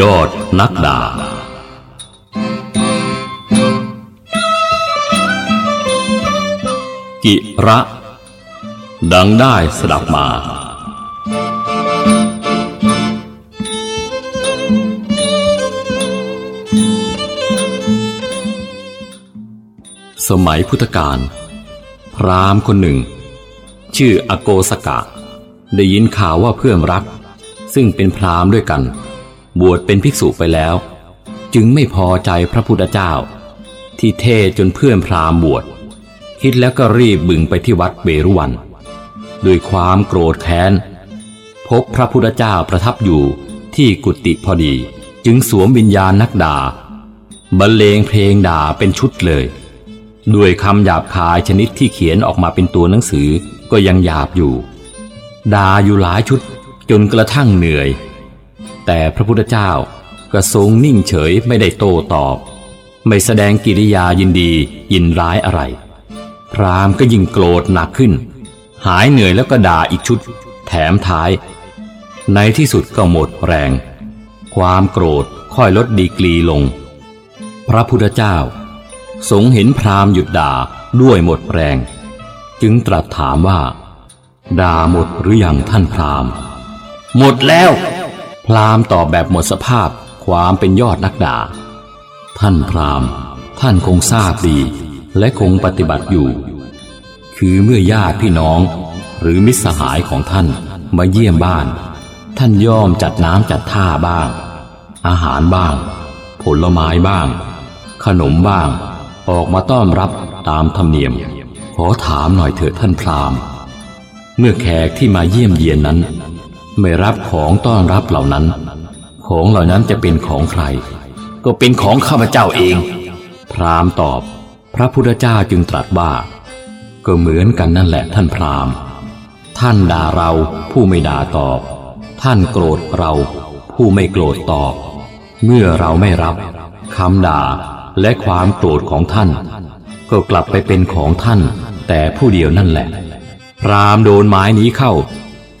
ยอดนักดากิระ ดังได้สดับมา สมัยพุทธกาลพราหมณ์คนหนึ่ง ชื่ออโกสกะ ได้ยินข่าวว่าเพื่อนรัก ซึ่งเป็นพราหมณ์ด้วยกัน บวชเป็นภิกษุไปแล้ว จึงไม่พอใจพระพุทธเจ้า ที่เทศจนเพื่อนพราหมณ์บวชคิดแล้วก็รีบบึงไปที่วัดเบรุวันด้วยความโกรธแค้น พบพระพุทธเจ้าประทับอยู่ที่กุฏิพอดี จึงสวมวิญญาณนักด่าบรรเลงเพลงด่าเป็นชุดเลย ด้วยคำหยาบคายชนิดที่เขียนออกมาเป็นตัวหนังสือก็ยังหยาบอยู่ ด่าอยู่หลายชุดจนกระทั่งเหนื่อย แต่พระพุทธเจ้าก็ทรงนิ่งเฉยไม่ได้โต้ตอบ ไม่แสดงกิริยายินดียินร้ายอะไร พรามก็ยิ่งโกรธหนักขึ้น หายเหนื่อยแล้วก็ด่าอีกชุด แถมท้าย ในที่สุดก็หมดแรง ความโกรธค่อยลดดีกรีลง พระพุทธเจ้า ทรงเห็นพรามหยุดด่าด้วยหมดแรง จึงตรัสถามว่า ด่าหมดหรือยังท่านพรามหมดแล้ว พรามตอบแบบหมดสภาพความเป็นยอดนักด่า ท่านพรามท่านคงทราบดี และคงปฏิบัติอยู่ คือเมื่อญาติพี่น้อง หรือมิตรสหายของท่านมาเยี่ยมบ้าน ท่านย่อมจัดน้ำจัดท่าบ้าง อาหารบ้าง ผลไม้บ้าง ขนมบ้าง ออกมาต้อนรับตามธรรมเนียม ขอถามหน่อยเถิดท่านพราหมณ์ เมื่อแขกที่มาเยี่ยมเยียนนั้น ไม่รับของต้อนรับเหล่านั้น ของเหล่านั้นจะเป็นของใคร ก็เป็นของข้าพเจ้าเอง พราหมณ์ตอบ พระพุทธเจ้าจึงตรัสว่า ก็เหมือนกันนั่นแหละท่านพราหมณ์ ท่านด่าเราผู้ไม่ด่าตอบ ท่านโกรธเราผู้ไม่โกรธตอบ เมื่อเราไม่รับคำด่าและความโกรธของท่าน ก็กลับไปเป็นของท่าน แต่ผู้เดียวนั่นแหละ พรามโดนไม้นี้เข้า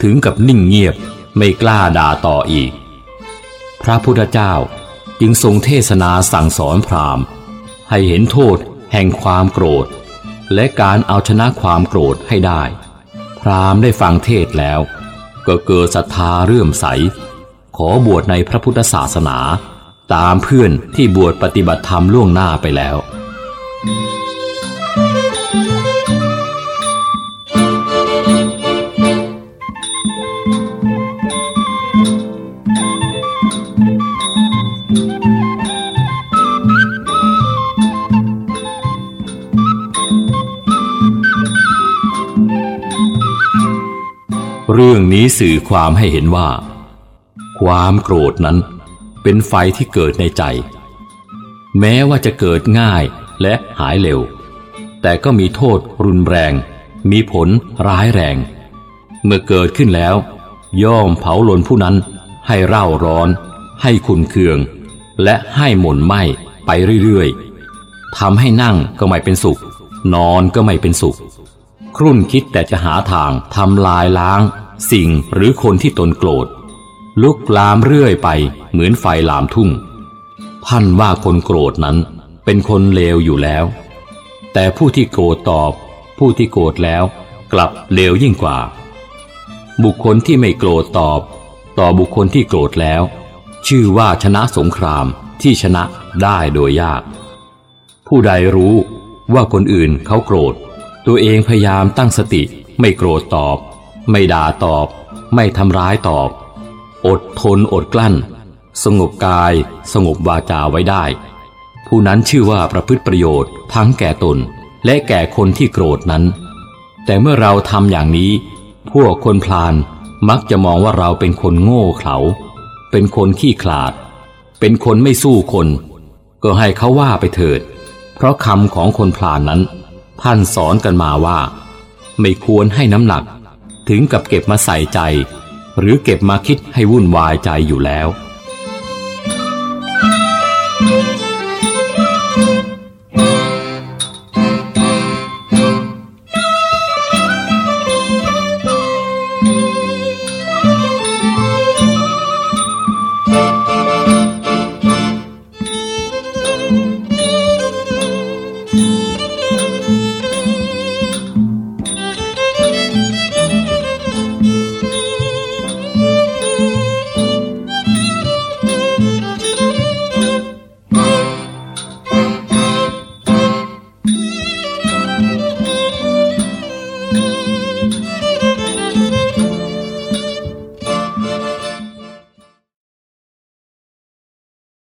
ถึงกับนิ่งเงียบไม่กล้าด่าต่ออีก พระพุทธเจ้าจึงทรงเทศนาสั่งสอนพราหมณ์ ให้เห็นโทษแห่งความโกรธ และการเอาชนะความโกรธให้ได้ พราหมณ์ได้ฟังเทศแล้ว ก็เกิดศรัทธาเรื่อมใส ขอบวชในพระพุทธศาสนา ตามเพื่อนที่บวชปฏิบัติธรรมล่วงหน้าไปแล้ว เรื่องนี้สื่อความให้เห็นว่า ความโกรธนั้นเป็นไฟที่เกิดในใจ แม้ว่าจะเกิดง่ายและหายเร็ว แต่ก็มีโทษรุนแรง มีผลร้ายแรง เมื่อเกิดขึ้นแล้ว ย่อมเผาลนผู้นั้นให้เร่าร้อน ให้ขุนเคือง และให้หม่นไหม้ไปเรื่อยๆทำให้นั่งก็ไม่เป็นสุข นอนก็ไม่เป็นสุข ครุ่นคิดแต่จะหาทางทำลายล้าง สิ่งหรือคนที่ตนโกรธ ลุกลามเรื่อยไปเหมือนไฟลามทุ่ง ท่านว่าคนโกรธนั้นเป็นคนเลวอยู่แล้ว แต่ผู้ที่โกรธตอบ ผู้ที่โกรธแล้ว กลับเลวยิ่งกว่า บุคคลที่ไม่โกรธตอบ ต่อบุคคลที่โกรธแล้ว ชื่อว่าชนะสงครามที่ชนะได้โดยยาก ผู้ใดรู้ว่าคนอื่นเขาโกรธ ตัวเองพยายามตั้งสติ ไม่โกรธตอบ ไม่ด่าตอบ ไม่ทำร้ายตอบ อดทนอดกลั้น สงบกาย สงบวาจาไว้ได้ ผู้นั้นชื่อว่าประพฤติประโยชน์ทั้งแก่ตน และแก่คนที่โกรธนั้น แต่เมื่อเราทำอย่างนี้ พวกคนพลานมักจะมองว่าเราเป็นคนโง่เขลาเป็นคนขี้ขลาด เป็นคนไม่สู้คน ก็ให้เขาว่าไปเถิด เพราะคำของคนพลานนั้น ท่านสอนกันมาว่า ไม่ควรให้น้ำหนัก ถึงกับเก็บมาใส่ใจ หรือเก็บมาคิดให้วุ่นวายใจอยู่แล้ว